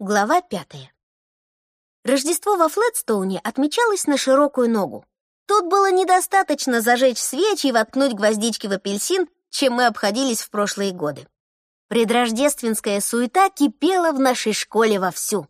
Глава пятая. Рождество во Флетстоуне отмечалось на широкую ногу. Тут было недостаточно зажечь свечи и воткнуть гвоздички в апельсин, чем мы обходились в прошлые годы. Предрождественская суета кипела в нашей школе вовсю.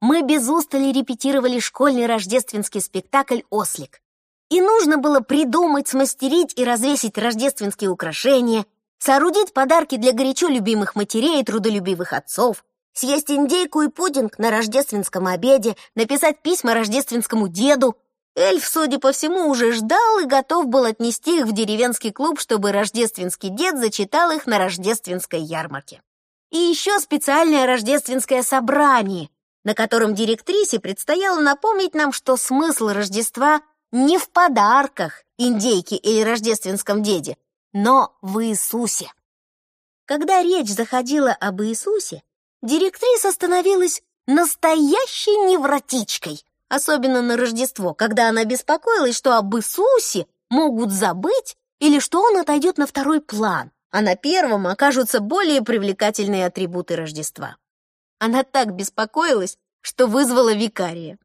Мы без устали репетировали школьный рождественский спектакль «Ослик». И нужно было придумать, смастерить и развесить рождественские украшения, соорудить подарки для горячо любимых матерей и трудолюбивых отцов, съесть индейку и пудинг на рождественском обеде, написать письма рождественскому деду. Эльф, судя по всему, уже ждал и готов был отнести их в деревенский клуб, чтобы рождественский дед зачитал их на рождественской ярмарке. И еще специальное рождественское собрание, на котором директрисе предстояло напомнить нам, что смысл Рождества не в подарках, индейке или рождественском деде, но в Иисусе. Когда речь заходила об Иисусе, Директриса становилась настоящей невротичкой, особенно на Рождество, когда она беспокоилась, что об Иисусе могут забыть или что он отойдет на второй план, а на первом окажутся более привлекательные атрибуты Рождества. Она так беспокоилась, что вызвала викария.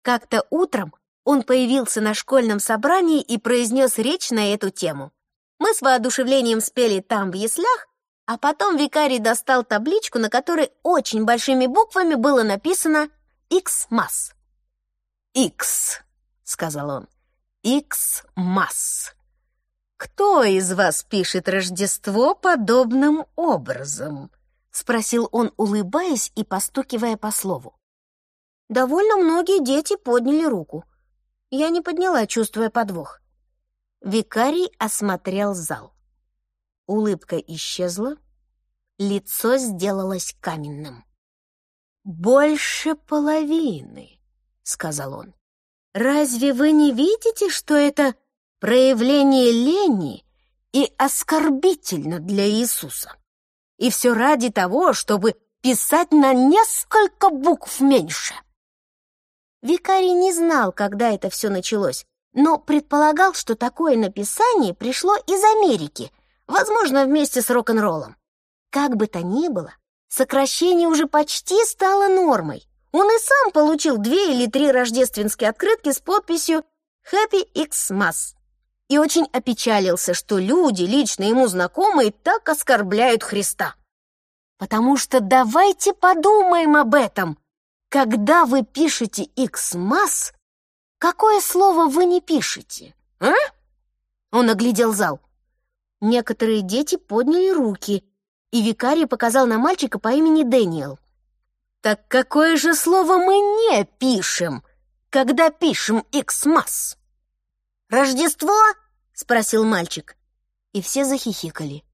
Как-то утром он появился на школьном собрании и произнес речь на эту тему. Мы с воодушевлением спели там в яслях, а потом викарий достал табличку, на которой очень большими буквами было написано «Икс-масс». «Икс», — сказал он, «Икс-масс». «Кто из вас пишет Рождество подобным образом?» — спросил он, улыбаясь и постукивая по слову. Довольно многие дети подняли руку. Я не подняла, чувствуя подвох. Викарий осмотрел зал. Улыбка исчезла, лицо сделалось каменным. «Больше половины», — сказал он. «Разве вы не видите, что это проявление лени и оскорбительно для Иисуса? И все ради того, чтобы писать на несколько букв меньше». Викарий не знал, когда это все началось, но предполагал, что такое написание пришло из Америки — возможно, вместе с рок-н-роллом. Как бы то ни было, сокращение уже почти стало нормой. Он и сам получил две или три рождественские открытки с подписью «Happy Xmas» и очень опечалился, что люди, лично ему знакомые, так оскорбляют Христа. Потому что давайте подумаем об этом. Когда вы пишете Xmas, какое слово вы не пишете, а? Он оглядел зал. Некоторые дети подняли руки, и викарий показал на мальчика по имени Дэниел. «Так какое же слово мы не пишем, когда пишем «иксмас»?» «Рождество?» — спросил мальчик. И все захихикали.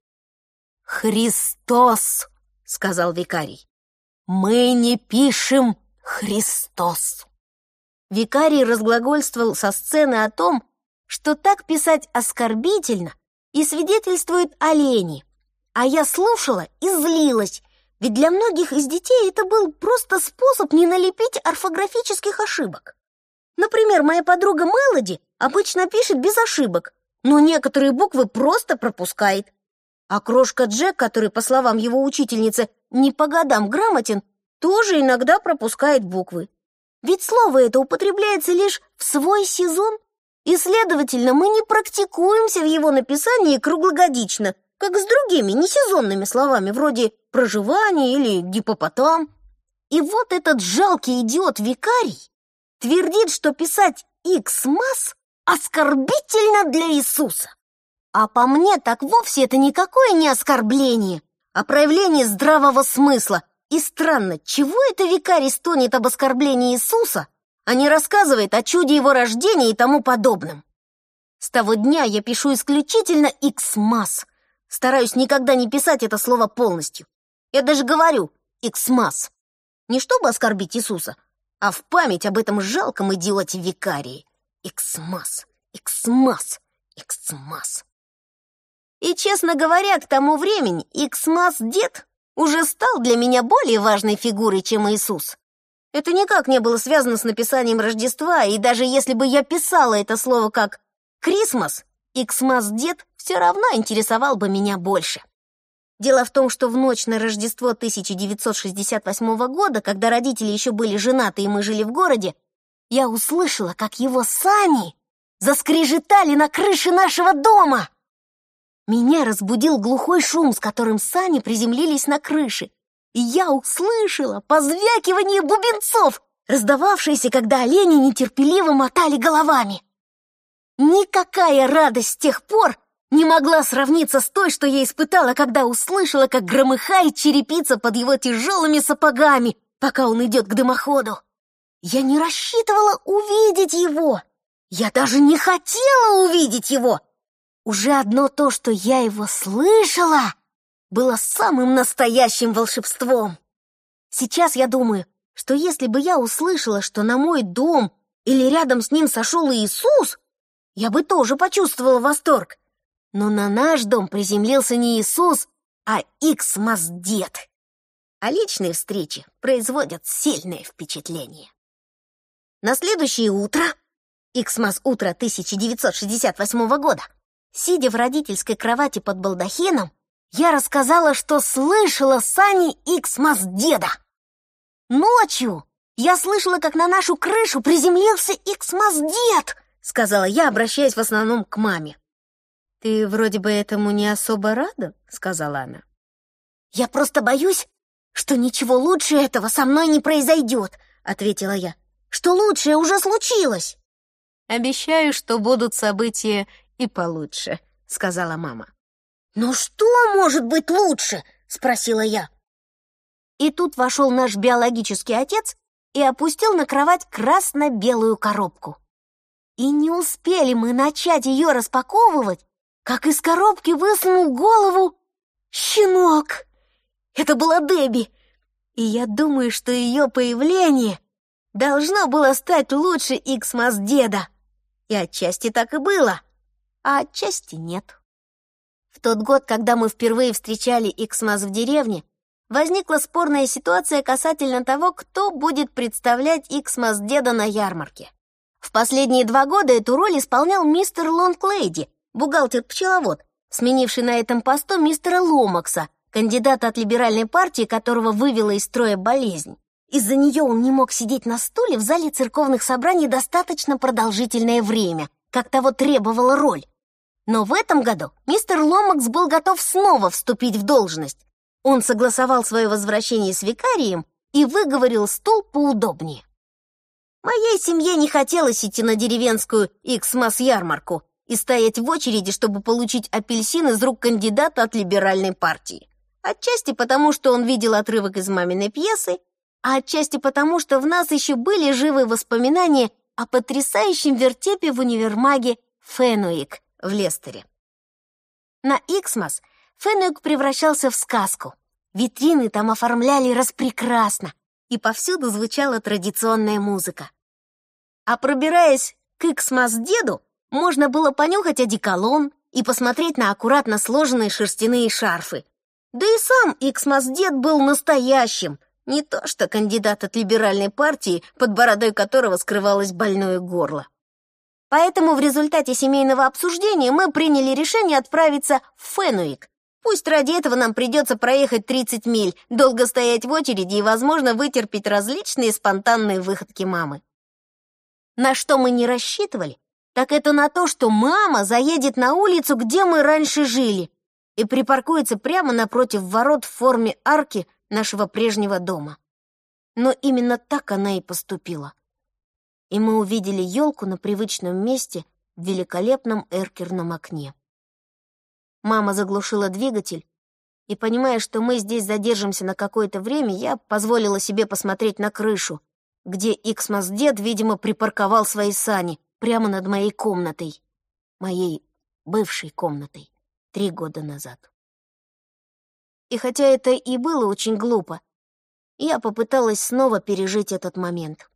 «Христос!» — сказал викарий. «Мы не пишем Христос!» Викарий разглагольствовал со сцены о том, что так писать оскорбительно, и свидетельствует о лени. А я слушала и злилась, ведь для многих из детей это был просто способ не налепить орфографических ошибок. Например, моя подруга Мелоди обычно пишет без ошибок, но некоторые буквы просто пропускает. А крошка Джек, который, по словам его учительницы, не по годам грамотен, тоже иногда пропускает буквы. Ведь слово это употребляется лишь в свой сезон и, следовательно, мы не практикуемся в его написании круглогодично, как с другими несезонными словами, вроде «проживание» или «гипопотам». И вот этот жалкий идиот-викарий твердит, что писать «икс-масс» оскорбительно для Иисуса. А по мне так вовсе это никакое не оскорбление, а проявление здравого смысла. И странно, чего это викарий стонет об оскорблении Иисуса, а не рассказывает о чуде его рождения и тому подобном. С того дня я пишу исключительно «иксмас». Стараюсь никогда не писать это слово полностью. Я даже говорю «Xmas». Не чтобы оскорбить Иисуса, а в память об этом жалком идиоте викарии. Xmas, Xmas, Xmas. И, честно говоря, к тому времени Xmas-дед уже стал для меня более важной фигурой, чем Иисус. Это никак не было связано с написанием Рождества, и даже если бы я писала это слово как «Christmas», «Xmas-дед» все равно интересовал бы меня больше. Дело в том, что в ночь на Рождество 1968 года, когда родители еще были женаты и мы жили в городе, я услышала, как его сани заскрежетали на крыше нашего дома. Меня разбудил глухой шум, с которым сани приземлились на крыше, и я услышала позвякивание бубенцов, раздававшееся, когда олени нетерпеливо мотали головами. Никакая радость с тех пор не могла сравниться с той, что я испытала, когда услышала, как громыхает черепица под его тяжелыми сапогами, пока он идет к дымоходу. Я не рассчитывала увидеть его. Я даже не хотела увидеть его. Уже одно то, что я его слышала, было самым настоящим волшебством. Сейчас я думаю, что если бы я услышала, что на мой дом или рядом с ним сошел Иисус, я бы тоже почувствовала восторг. Но на наш дом приземлился не Иисус, а Икс-Маздет. А личные встречи производят сильное впечатление. На следующее утро, Икс-Маз утро 1968 года, сидя в родительской кровати под балдахином, я рассказала, что слышала Сани Икс-Маз-деда. Ночью я слышала, как на нашу крышу приземлился Икс-Маз-дед, сказала я, обращаясь в основном к маме. «Ты вроде бы этому не особо рада?» — сказала она. «Я просто боюсь, что ничего лучше этого со мной не произойдет», — ответила я. «Что лучшее уже случилось». «Обещаю, что будут события и получше», — сказала мама. «Но что может быть лучше?» — спросила я. И тут вошел наш биологический отец и опустил на кровать красно-белую коробку. И не успели мы начать ее распаковывать, как из коробки высунул голову щенок. Это была Дебби, и я думаю, что ее появление должно было стать лучше Иксмас деда. И отчасти так и было, а отчасти нет. Тот год, когда мы впервые встречали Иксмас в деревне, возникла спорная ситуация касательно того, кто будет представлять Иксмас деда на ярмарке. В последние два года эту роль исполнял мистер Лонглейди, бухгалтер-пчеловод, сменивший на этом посту мистера Ломакса, кандидата от либеральной партии, которого вывела из строя болезнь. Из-за нее он не мог сидеть на стуле в зале церковных собраний достаточно продолжительное время, как того требовала роль. Но в этом году мистер Ломакс был готов снова вступить в должность. Он согласовал свое возвращение с викарием и выговорил стул поудобнее. Моей семье не хотелось идти на деревенскую Иксмас-ярмарку, и стоять в очереди, чтобы получить апельсин из рук кандидата от либеральной партии. Отчасти потому, что он видел отрывок из маминой пьесы, а отчасти потому, что в нас еще были живые воспоминания о потрясающем вертепе в универмаге Фенуик в Лестере. На Иксмас Фенуик превращался в сказку. Витрины там оформляли распрекрасно, и повсюду звучала традиционная музыка. А пробираясь к Иксмас-деду, можно было понюхать одеколон и посмотреть на аккуратно сложенные шерстяные шарфы. Да и сам Иксмас-дед был настоящим, не то что кандидат от либеральной партии, под бородой которого скрывалось больное горло. Поэтому в результате семейного обсуждения мы приняли решение отправиться в Фенуик. Пусть ради этого нам придется проехать 30 миль, долго стоять в очереди и, возможно, вытерпеть различные спонтанные выходки мамы. На что мы не рассчитывали, так это на то, что мама заедет на улицу, где мы раньше жили, и припаркуется прямо напротив ворот в форме арки нашего прежнего дома. Но именно так она и поступила. И мы увидели елку на привычном месте в великолепном эркерном окне. Мама заглушила двигатель, и, понимая, что мы здесь задержимся на какое-то время, я позволила себе посмотреть на крышу, где Иксмас-дед, видимо, припарковал свои сани, прямо над моей комнатой, моей бывшей комнатой, три года назад. И хотя это и было очень глупо, я попыталась снова пережить этот момент.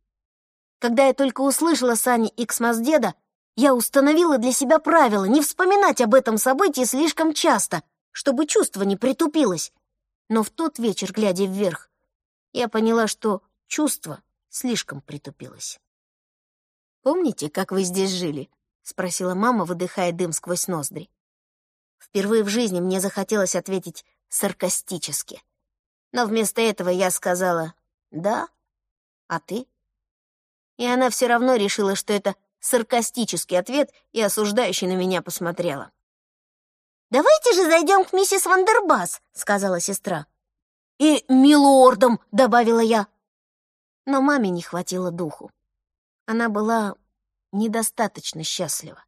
Когда я только услышала Сани Иксмас деда, я установила для себя правило не вспоминать об этом событии слишком часто, чтобы чувство не притупилось. Но в тот вечер, глядя вверх, я поняла, что чувство слишком притупилось. «Помните, как вы здесь жили?» — спросила мама, выдыхая дым сквозь ноздри. Впервые в жизни мне захотелось ответить саркастически. Но вместо этого я сказала «Да, а ты?» И она все равно решила, что это саркастический ответ и осуждающий на меня посмотрела. «Давайте же зайдем к миссис Вандербас», — сказала сестра. «И милордом», — добавила я. Но маме не хватило духу. Она была недостаточно счастлива.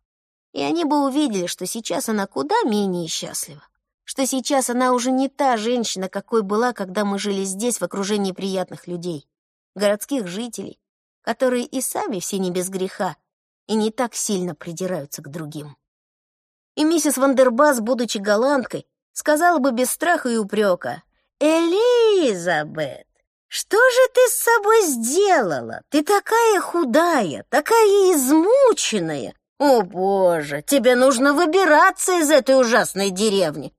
И они бы увидели, что сейчас она куда менее счастлива. Что сейчас она уже не та женщина, какой была, когда мы жили здесь в окружении приятных людей, городских жителей, которые и сами все не без греха и не так сильно придираются к другим. И миссис Вандербас, будучи голландкой, сказала бы без страха и упрека, «Элизабет, что же ты с собой сделала? Ты такая худая, такая измученная. О, Боже, тебе нужно выбираться из этой ужасной деревни!»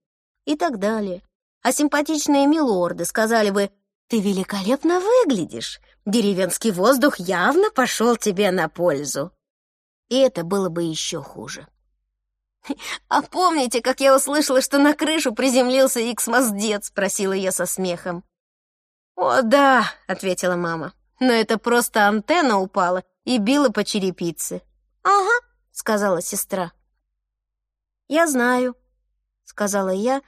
И так далее. А симпатичные милорды сказали бы, «Ты великолепно выглядишь. Деревенский воздух явно пошел тебе на пользу». И это было бы еще хуже. «А помните, как я услышала, что на крышу приземлился Икс-Моздец?» — спросила я со смехом. «О, да», — ответила мама, «но это просто антенна упала и била по черепице». «Ага», — сказала сестра. «Я знаю», — сказала я,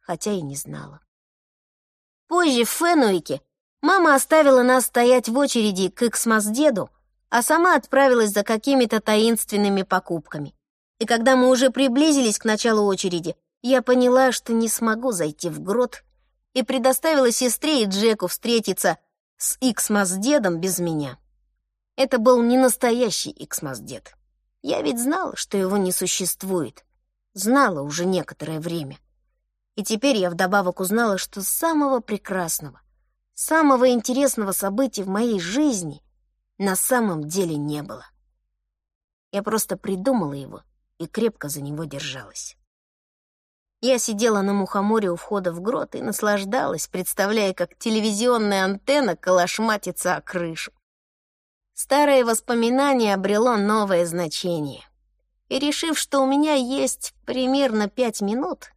хотя и не знала. Позже в Фенуике мама оставила нас стоять в очереди к Икс-Моздеду, а сама отправилась за какими-то таинственными покупками. И когда мы уже приблизились к началу очереди, я поняла, что не смогу зайти в грот и предоставила сестре и Джеку встретиться с Иксмас-дедом без меня. Это был не настоящий Иксмас-дед. Я ведь знала, что его не существует. Знала уже некоторое время. И теперь я вдобавок узнала, что самого прекрасного, самого интересного события в моей жизни на самом деле не было. Я просто придумала его и крепко за него держалась. Я сидела на мухоморе у входа в грот и наслаждалась, представляя, как телевизионная антенна колошматится о крышу. Старое воспоминание обрело новое значение. И решив, что у меня есть примерно пять минут,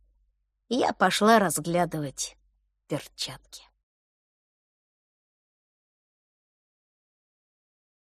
я пошла разглядывать перчатки.